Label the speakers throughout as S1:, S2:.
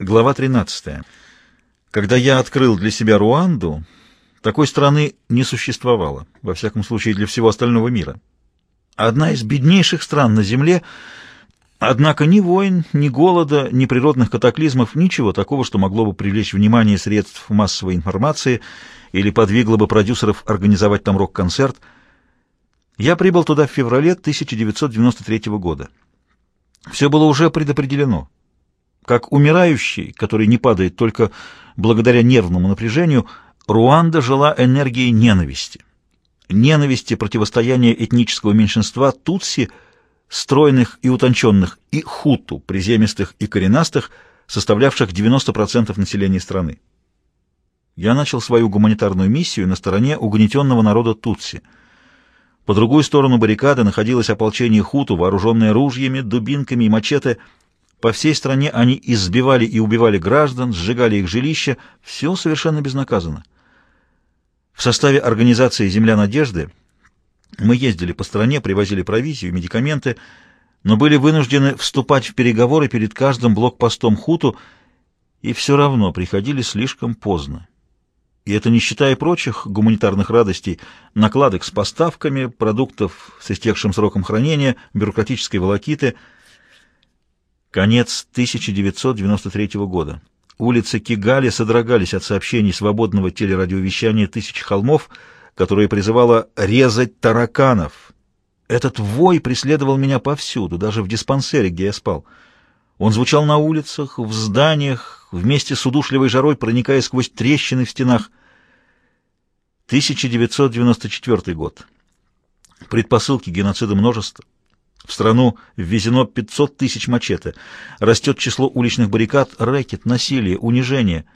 S1: Глава 13. Когда я открыл для себя Руанду, такой страны не существовало, во всяком случае для всего остального мира. Одна из беднейших стран на Земле, однако ни войн, ни голода, ни природных катаклизмов, ничего такого, что могло бы привлечь внимание средств массовой информации или подвигло бы продюсеров организовать там рок-концерт. Я прибыл туда в феврале 1993 года. Все было уже предопределено как умирающий, который не падает только благодаря нервному напряжению, Руанда жила энергией ненависти. Ненависти противостояния этнического меньшинства Тутси, стройных и утонченных, и Хуту, приземистых и коренастых, составлявших 90% населения страны. Я начал свою гуманитарную миссию на стороне угнетенного народа Тутси. По другую сторону баррикады находилось ополчение Хуту, вооруженное ружьями, дубинками и мачете – по всей стране они избивали и убивали граждан, сжигали их жилища, все совершенно безнаказанно. В составе организации «Земля надежды» мы ездили по стране, привозили провизию, медикаменты, но были вынуждены вступать в переговоры перед каждым блокпостом Хуту, и все равно приходили слишком поздно. И это не считая прочих гуманитарных радостей, накладок с поставками, продуктов с истекшим сроком хранения, бюрократической волокиты — Конец 1993 года. Улицы Кигали содрогались от сообщений свободного телерадиовещания «Тысяч холмов», которое призывало резать тараканов. Этот вой преследовал меня повсюду, даже в диспансере, где я спал. Он звучал на улицах, в зданиях, вместе с удушливой жарой, проникая сквозь трещины в стенах. 1994 год. Предпосылки геноцида множество. В страну ввезено 500 тысяч мачете. Растет число уличных баррикад, рэкет, насилие, унижение.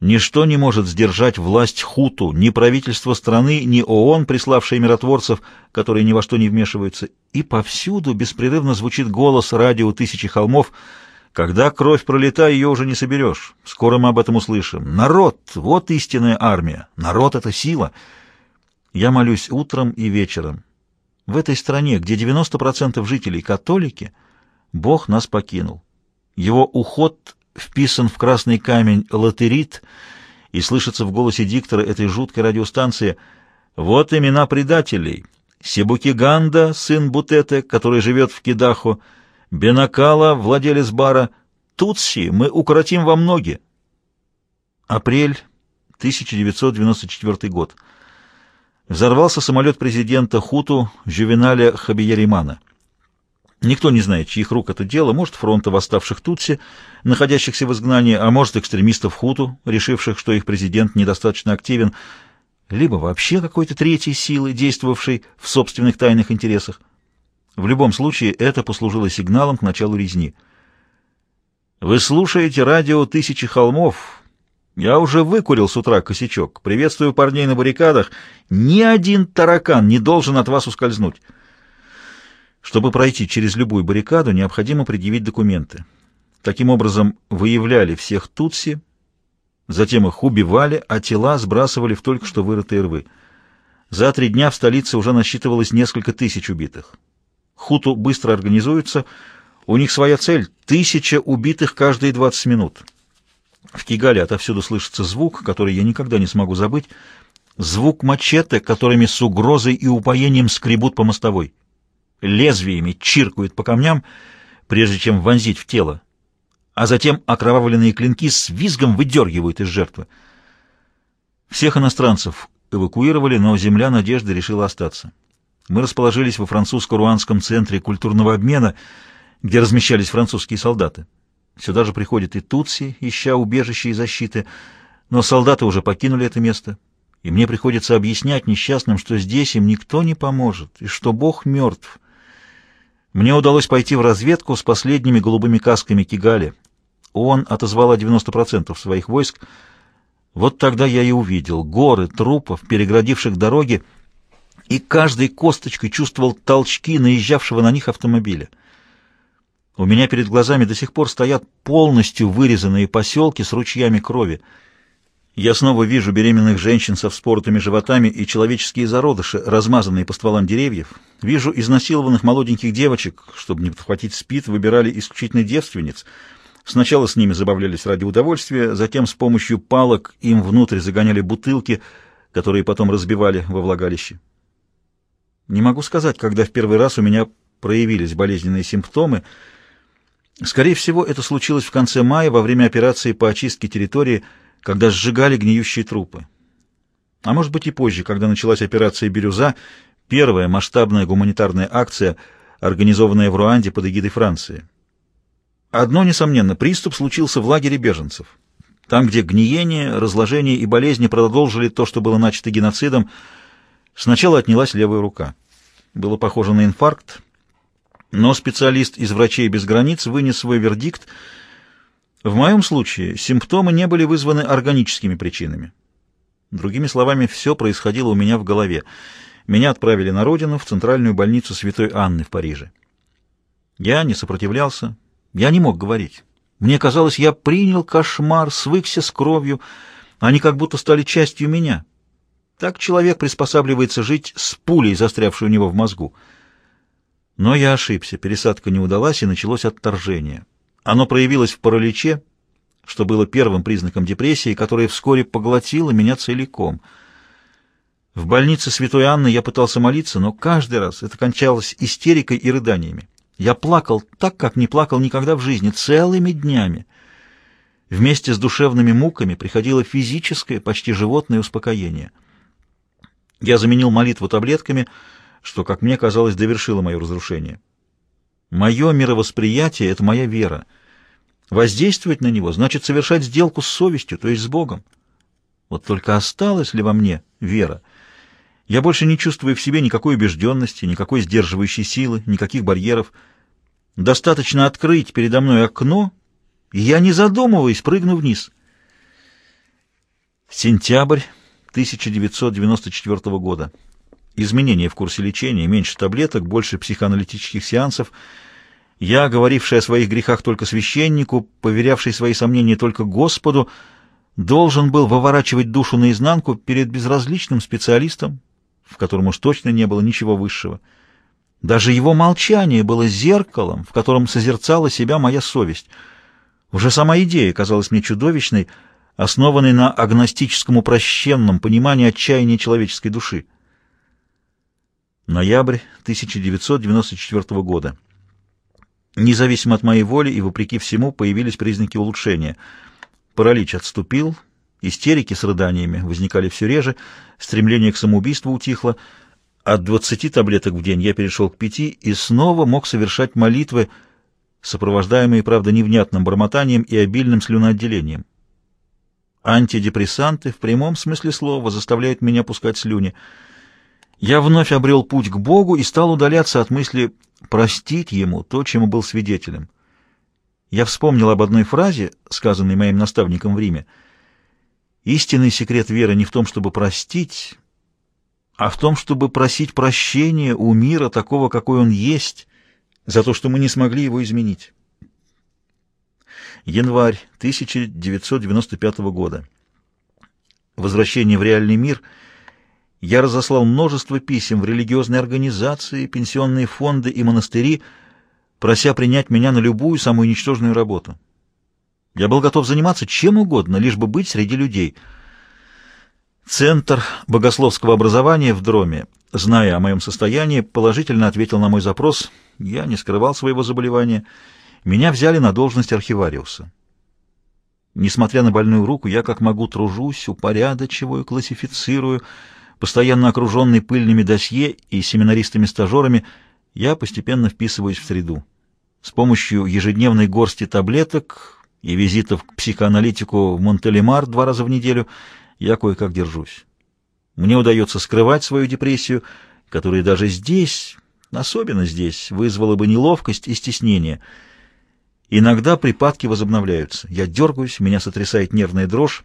S1: Ничто не может сдержать власть хуту, ни правительство страны, ни ООН, приславшие миротворцев, которые ни во что не вмешиваются. И повсюду беспрерывно звучит голос радио «Тысячи холмов», когда кровь пролета, ее уже не соберешь. Скоро мы об этом услышим. Народ — вот истинная армия. Народ — это сила. Я молюсь утром и вечером. В этой стране, где 90% жителей католики, Бог нас покинул. Его уход вписан в красный камень латерит, и слышится в голосе диктора этой жуткой радиостанции «Вот имена предателей. Сибукиганда, сын Бутете, который живет в Кидахо, Бенакала, владелец бара, Тутси, мы укоротим вам ноги». Апрель 1994 год. Взорвался самолет президента Хуту Жювеналя Хабияримана. Никто не знает, чьих рук это дело, может, фронта восставших Тутси, находящихся в изгнании, а может, экстремистов Хуту, решивших, что их президент недостаточно активен, либо вообще какой-то третьей силы, действовавшей в собственных тайных интересах. В любом случае, это послужило сигналом к началу резни. Вы слушаете радио «Тысячи холмов», я уже выкурил с утра косячок. Приветствую парней на баррикадах. Ни один таракан не должен от вас ускользнуть. Чтобы пройти через любую баррикаду, необходимо предъявить документы. Таким образом, выявляли всех тутси, затем их убивали, а тела сбрасывали в только что вырытые рвы. За три дня в столице уже насчитывалось несколько тысяч убитых. Хуту быстро организуются, у них своя цель — тысяча убитых каждые 20 минут. В Кигале отовсюду слышится звук, который я никогда не смогу забыть, звук мачете, которыми с угрозой и упоением скребут по мостовой. Лезвиями чиркают по камням, прежде чем вонзить в тело, а затем окровавленные клинки с визгом выдергивают из жертвы. Всех иностранцев эвакуировали, но земля надежды решила остаться. Мы расположились во французско-руанском центре культурного обмена, где размещались французские солдаты. Сюда же приходят и тутси, ища убежище и защиты, но солдаты уже покинули это место, и мне приходится объяснять несчастным, что здесь им никто не поможет, и что Бог мертв. Мне удалось пойти в разведку с последними голубыми касками Кигали. Он отозвал 90% своих войск. Вот тогда я и увидел горы трупов, переградивших дороги, и каждой косточкой чувствовал толчки наезжавшего на них автомобиля. У меня перед глазами до сих пор стоят полностью вырезанные поселки с ручьями крови. Я снова вижу беременных женщин со вспоротыми животами и человеческие зародыши, размазанные по стволам деревьев. Вижу изнасилованных молоденьких девочек, чтобы не подхватить спид, выбирали исключительно девственниц, Сначала с ними забавлялись ради удовольствия, затем с помощью палок им внутрь загоняли бутылки, которые потом разбивали во влагалище. Не могу сказать, когда в первый раз у меня проявились болезненные симптомы. Скорее всего, это случилось в конце мая во время операции по очистке территории, когда сжигали гниющие трупы. А может быть и позже, когда началась операция «Бирюза», первая масштабная гуманитарная акция, организованная в Руанде под эгидой Франции. Одно, несомненно, приступ случился в лагере беженцев. Там, где гниение, разложение и болезни продолжили то, что было начато геноцидом, сначала отнялась левая рука. Было похоже на инфаркт, но специалист из «Врачей без границ» вынес свой вердикт. В моем случае симптомы не были вызваны органическими причинами. Другими словами, все происходило у меня в голове. Меня отправили на родину, в центральную больницу Святой Анны в Париже. Я не сопротивлялся, я не мог говорить. Мне казалось, я принял кошмар, свыкся с кровью, они как будто стали частью меня. Так человек приспосабливается жить с пулей, застрявшей у него в мозгу. Но я ошибся, пересадка не удалась, и началось отторжение. Оно проявилось в параличе, что было первым признаком депрессии, которая вскоре поглотила меня целиком. В больнице Святой Анны я пытался молиться, но каждый раз это кончалось истерикой и рыданиями. Я плакал так, как не плакал никогда в жизни, целыми днями. Вместе с душевными муками приходило физическое, почти животное успокоение. Я заменил молитву таблетками, что, как мне казалось, довершило мое разрушение. Мое мировосприятие — это моя вера. Воздействовать на него значит совершать сделку с совестью, то есть с Богом. Вот только осталась ли во мне вера? Я больше не чувствую в себе никакой убежденности, никакой сдерживающей силы, никаких барьеров — Достаточно открыть передо мной окно, и я, не задумываясь, прыгну вниз. Сентябрь 1994 года. Изменения в курсе лечения, меньше таблеток, больше психоаналитических сеансов. Я, говоривший о своих грехах только священнику, поверявший свои сомнения только Господу, должен был выворачивать душу наизнанку перед безразличным специалистом, в котором уж точно не было ничего высшего. Даже его молчание было зеркалом, в котором созерцала себя моя совесть. Уже сама идея казалась мне чудовищной, основанной на агностическом упрощенном понимании отчаяния человеческой души. Ноябрь 1994 года. Независимо от моей воли и вопреки всему появились признаки улучшения. Паралич отступил, истерики с рыданиями возникали все реже, стремление к самоубийству утихло — от двадцати таблеток в день я перешел к пяти и снова мог совершать молитвы, сопровождаемые, правда, невнятным бормотанием и обильным слюноотделением. Антидепрессанты в прямом смысле слова заставляют меня пускать слюни. Я вновь обрел путь к Богу и стал удаляться от мысли простить Ему то, чему был свидетелем. Я вспомнил об одной фразе, сказанной моим наставником в Риме. «Истинный секрет веры не в том, чтобы простить, а в том, чтобы просить прощения у мира такого, какой он есть, за то, что мы не смогли его изменить. Январь 1995 года. Возвращение в реальный мир. Я разослал множество писем в религиозные организации, пенсионные фонды и монастыри, прося принять меня на любую самую ничтожную работу. Я был готов заниматься чем угодно, лишь бы быть среди людей — Центр богословского образования в Дроме, зная о моем состоянии, положительно ответил на мой запрос. Я не скрывал своего заболевания. Меня взяли на должность архивариуса. Несмотря на больную руку, я как могу тружусь, упорядочиваю, классифицирую. Постоянно окруженный пыльными досье и семинаристами-стажерами, я постепенно вписываюсь в среду. С помощью ежедневной горсти таблеток и визитов к психоаналитику в Монтелемар два раза в неделю — я кое-как держусь. Мне удается скрывать свою депрессию, которая даже здесь, особенно здесь, вызвала бы неловкость и стеснение. Иногда припадки возобновляются. Я дергаюсь, меня сотрясает нервная дрожь,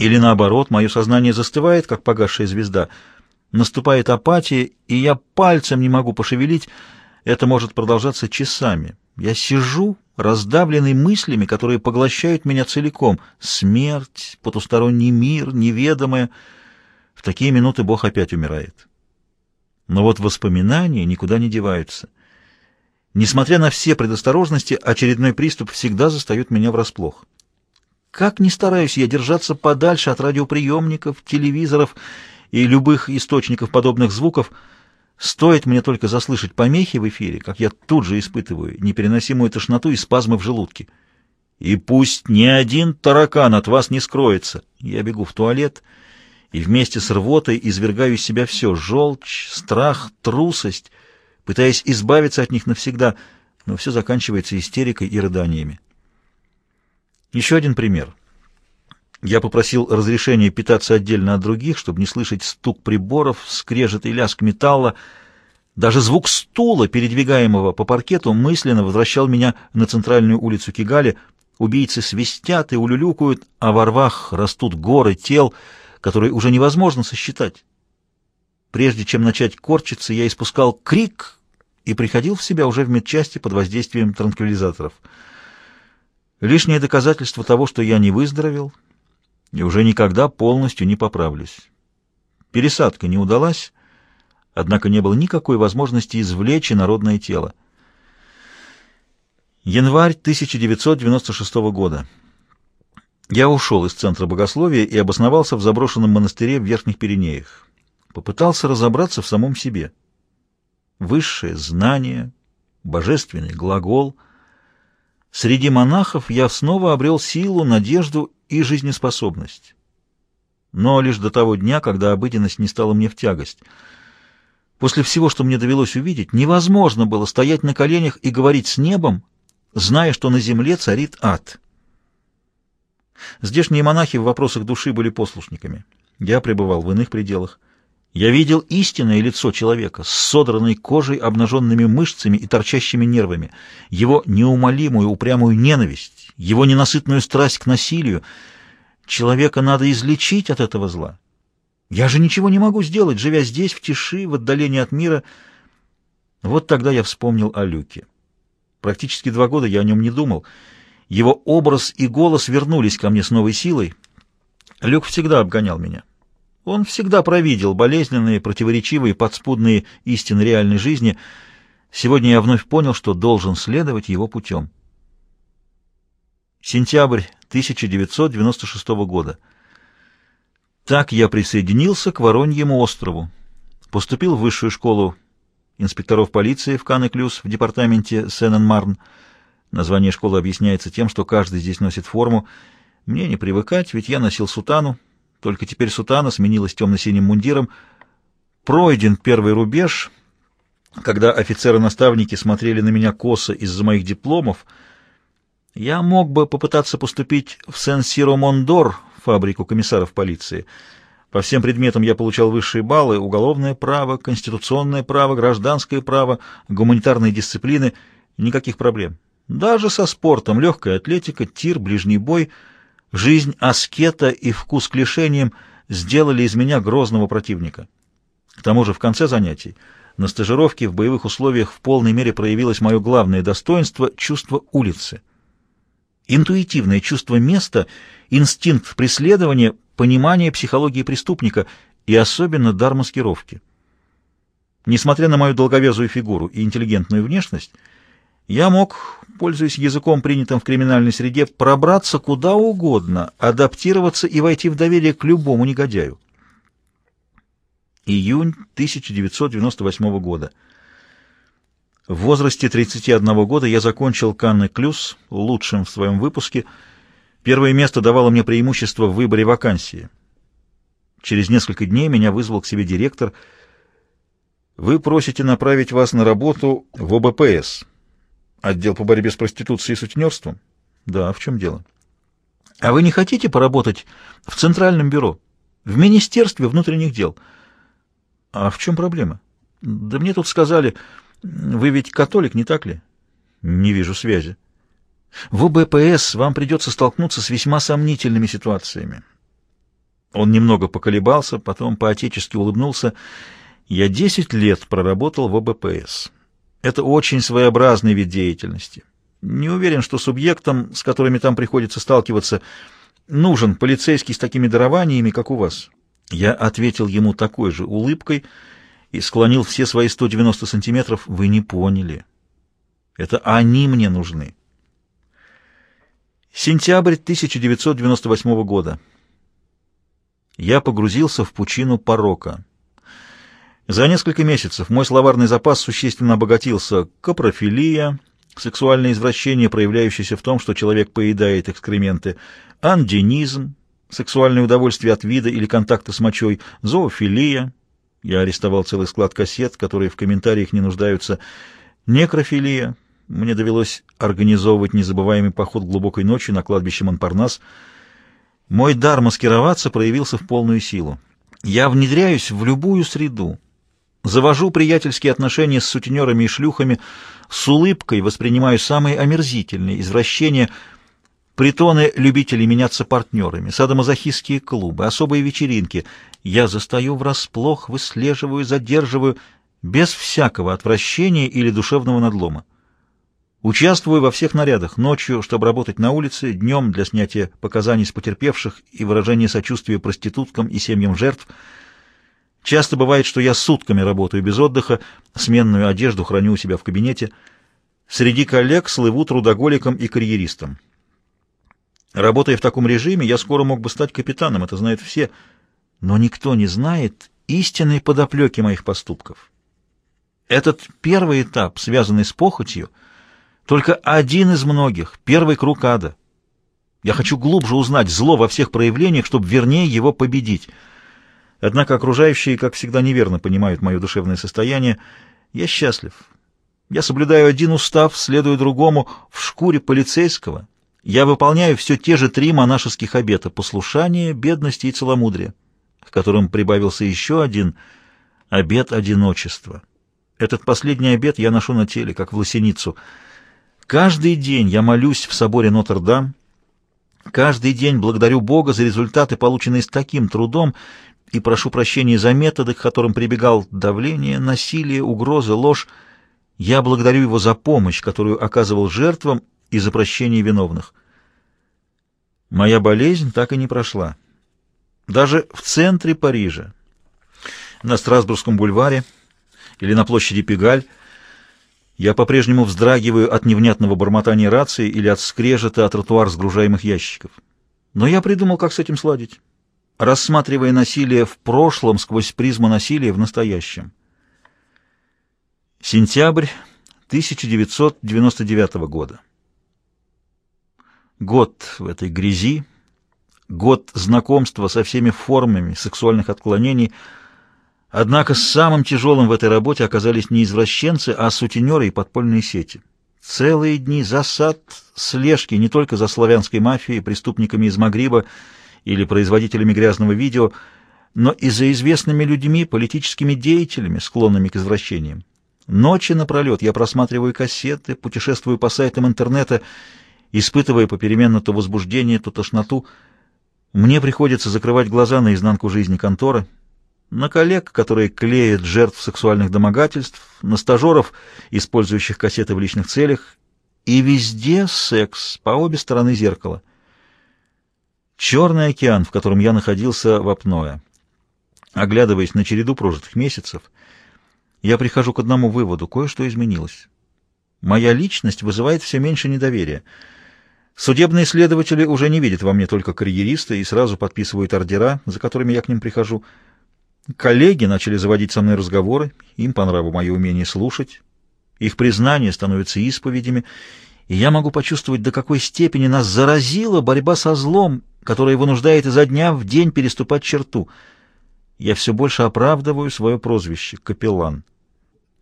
S1: или наоборот, мое сознание застывает, как погасшая звезда. Наступает апатия, и я пальцем не могу пошевелить. Это может продолжаться часами. Я сижу, раздавленный мыслями, которые поглощают меня целиком. Смерть, потусторонний мир, неведомое. В такие минуты Бог опять умирает. Но вот воспоминания никуда не деваются. Несмотря на все предосторожности, очередной приступ всегда застает меня врасплох. Как ни стараюсь я держаться подальше от радиоприемников, телевизоров и любых источников подобных звуков, стоит мне только заслышать помехи в эфире, как я тут же испытываю непереносимую тошноту и спазмы в желудке. И пусть ни один таракан от вас не скроется. Я бегу в туалет и вместе с рвотой извергаю из себя все — желчь, страх, трусость, пытаясь избавиться от них навсегда, но все заканчивается истерикой и рыданиями. Еще один пример. Я попросил разрешения питаться отдельно от других, чтобы не слышать стук приборов, скрежет и лязг металла. Даже звук стула, передвигаемого по паркету, мысленно возвращал меня на центральную улицу Кигали — Убийцы свистят и улюлюкают, а во рвах растут горы тел, которые уже невозможно сосчитать. Прежде чем начать корчиться, я испускал крик и приходил в себя уже в медчасти под воздействием транквилизаторов. Лишнее доказательство того, что я не выздоровел и уже никогда полностью не поправлюсь. Пересадка не удалась, однако не было никакой возможности извлечь народное тело. Январь 1996 года. Я ушел из Центра Богословия и обосновался в заброшенном монастыре в Верхних Пиренеях. Попытался разобраться в самом себе. Высшее знание, божественный глагол. Среди монахов я снова обрел силу, надежду и жизнеспособность. Но лишь до того дня, когда обыденность не стала мне в тягость. После всего, что мне довелось увидеть, невозможно было стоять на коленях и говорить с небом, зная, что на земле царит ад. Здешние монахи в вопросах души были послушниками. Я пребывал в иных пределах. Я видел истинное лицо человека с содранной кожей, обнаженными мышцами и торчащими нервами, его неумолимую упрямую ненависть, его ненасытную страсть к насилию. Человека надо излечить от этого зла. Я же ничего не могу сделать, живя здесь, в тиши, в отдалении от мира. Вот тогда я вспомнил о Люке. Практически два года я о нем не думал. Его образ и голос вернулись ко мне с новой силой. Люк всегда обгонял меня. Он всегда провидел болезненные, противоречивые, подспудные истины реальной жизни. Сегодня я вновь понял, что должен следовать его путем. Сентябрь 1996 года. Так я присоединился к Вороньему острову. Поступил в высшую школу инспекторов полиции в Канеклюс в департаменте Сен-Марн. Название школы объясняется тем, что каждый здесь носит форму. Мне не привыкать, ведь я носил сутану, только теперь сутана сменилась темно-синим мундиром. Пройден первый рубеж, когда офицеры-наставники смотрели на меня косо из-за моих дипломов. Я мог бы попытаться поступить в Сен-Сиро-Мондор, фабрику комиссаров полиции, по всем предметам я получал высшие баллы, уголовное право, конституционное право, гражданское право, гуманитарные дисциплины, никаких проблем. Даже со спортом, легкая атлетика, тир, ближний бой, жизнь аскета и вкус к лишениям сделали из меня грозного противника. К тому же в конце занятий на стажировке в боевых условиях в полной мере проявилось мое главное достоинство — чувство улицы. Интуитивное чувство места, инстинкт преследования — понимание психологии преступника и особенно дар маскировки. Несмотря на мою долговязую фигуру и интеллигентную внешность, я мог, пользуясь языком, принятым в криминальной среде, пробраться куда угодно, адаптироваться и войти в доверие к любому негодяю. Июнь 1998 года. В возрасте 31 года я закончил Канны Клюс, лучшим в своем выпуске, Первое место давало мне преимущество в выборе вакансии. Через несколько дней меня вызвал к себе директор. «Вы просите направить вас на работу в ОБПС, отдел по борьбе с проституцией и сутенерством?» «Да, в чем дело?» «А вы не хотите поработать в Центральном бюро, в Министерстве внутренних дел?» «А в чем проблема?» «Да мне тут сказали, вы ведь католик, не так ли?» «Не вижу связи». В ОБПС вам придется столкнуться с весьма сомнительными ситуациями. Он немного поколебался, потом поотечески улыбнулся. Я десять лет проработал в ОБПС. Это очень своеобразный вид деятельности. Не уверен, что субъектам, с которыми там приходится сталкиваться, нужен полицейский с такими дарованиями, как у вас. Я ответил ему такой же улыбкой и склонил все свои 190 сантиметров. Вы не поняли. Это они мне нужны. Сентябрь 1998 года. Я погрузился в пучину порока. За несколько месяцев мой словарный запас существенно обогатился. Капрофилия, сексуальное извращение, проявляющееся в том, что человек поедает экскременты, анденизм, сексуальное удовольствие от вида или контакта с мочой, зоофилия, я арестовал целый склад кассет, которые в комментариях не нуждаются, некрофилия, мне довелось организовывать незабываемый поход глубокой ночью на кладбище Монпарнас. Мой дар маскироваться проявился в полную силу. Я внедряюсь в любую среду, завожу приятельские отношения с сутенерами и шлюхами, с улыбкой воспринимаю самые омерзительные извращения, притоны любителей меняться партнерами, садомазохистские клубы, особые вечеринки. Я застаю врасплох, выслеживаю, задерживаю, без всякого отвращения или душевного надлома. Участвую во всех нарядах, ночью, чтобы работать на улице, днем для снятия показаний с потерпевших и выражения сочувствия проституткам и семьям жертв. Часто бывает, что я сутками работаю без отдыха, сменную одежду храню у себя в кабинете. Среди коллег слыву трудоголиком и карьеристом. Работая в таком режиме, я скоро мог бы стать капитаном, это знают все, но никто не знает истинной подоплеки моих поступков. Этот первый этап, связанный с похотью — только один из многих, первый круг ада. Я хочу глубже узнать зло во всех проявлениях, чтобы вернее его победить. Однако окружающие, как всегда, неверно понимают мое душевное состояние. Я счастлив. Я соблюдаю один устав, следую другому, в шкуре полицейского. Я выполняю все те же три монашеских обета — послушание, бедности и целомудрие, к которым прибавился еще один — обет одиночества. Этот последний обет я ношу на теле, как в лосиницу — Каждый день я молюсь в соборе Нотр-Дам, каждый день благодарю Бога за результаты, полученные с таким трудом, и прошу прощения за методы, к которым прибегал давление, насилие, угрозы, ложь. Я благодарю Его за помощь, которую оказывал жертвам, и за прощение виновных. Моя болезнь так и не прошла. Даже в центре Парижа, на Страсбургском бульваре или на площади Пегаль, я по-прежнему вздрагиваю от невнятного бормотания рации или от скрежета от тротуар сгружаемых ящиков. Но я придумал, как с этим сладить, рассматривая насилие в прошлом сквозь призму насилия в настоящем. Сентябрь 1999 года. Год в этой грязи, год знакомства со всеми формами сексуальных отклонений – Однако самым тяжелым в этой работе оказались не извращенцы, а сутенеры и подпольные сети. Целые дни засад, слежки не только за славянской мафией, преступниками из Магриба или производителями грязного видео, но и за известными людьми, политическими деятелями, склонными к извращениям. Ночи напролет я просматриваю кассеты, путешествую по сайтам интернета, испытывая попеременно то возбуждение, то тошноту. Мне приходится закрывать глаза на изнанку жизни конторы — на коллег, которые клеят жертв сексуальных домогательств, на стажеров, использующих кассеты в личных целях, и везде секс по обе стороны зеркала. Черный океан, в котором я находился в апное. Оглядываясь на череду прожитых месяцев, я прихожу к одному выводу — кое-что изменилось. Моя личность вызывает все меньше недоверия. Судебные следователи уже не видят во мне только карьериста и сразу подписывают ордера, за которыми я к ним прихожу — Коллеги начали заводить со мной разговоры, им по нраву мое умение слушать. Их признания становятся исповедями, и я могу почувствовать, до какой степени нас заразила борьба со злом, которая вынуждает изо дня в день переступать черту. Я все больше оправдываю свое прозвище — капеллан.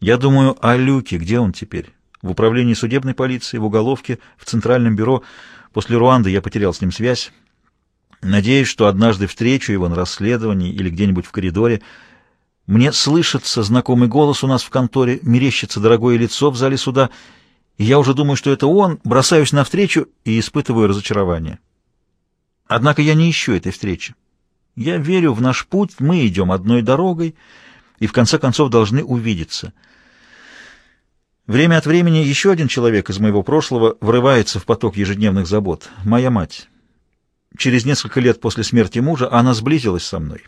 S1: Я думаю о Люке, где он теперь? В управлении судебной полиции, в уголовке, в центральном бюро. После Руанды я потерял с ним связь. Надеюсь, что однажды встречу его на расследовании или где-нибудь в коридоре. Мне слышится знакомый голос у нас в конторе, мерещится дорогое лицо в зале суда, и я уже думаю, что это он, бросаюсь навстречу и испытываю разочарование. Однако я не ищу этой встречи. Я верю в наш путь, мы идем одной дорогой и в конце концов должны увидеться. Время от времени еще один человек из моего прошлого врывается в поток ежедневных забот — моя мать. Через несколько лет после смерти мужа она сблизилась со мной.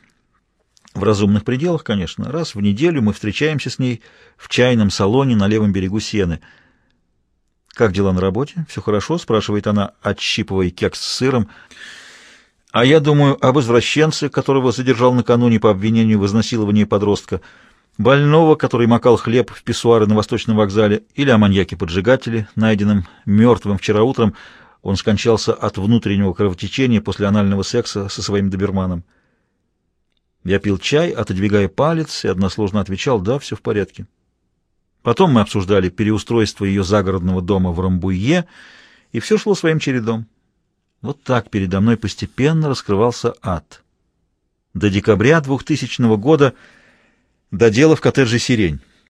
S1: В разумных пределах, конечно. Раз в неделю мы встречаемся с ней в чайном салоне на левом берегу Сены. «Как дела на работе? Все хорошо?» — спрашивает она, отщипывая кекс с сыром. «А я думаю об извращенце, которого задержал накануне по обвинению в изнасиловании подростка, больного, который макал хлеб в писсуары на Восточном вокзале, или о маньяке-поджигателе, найденном мертвым вчера утром. Он скончался от внутреннего кровотечения после анального секса со своим доберманом». Я пил чай, отодвигая палец, и односложно отвечал «да, все в порядке». Потом мы обсуждали переустройство ее загородного дома в Рамбуе, и все шло своим чередом. Вот так передо мной постепенно раскрывался ад. До декабря 2000 года доделав коттеджи «Сирень».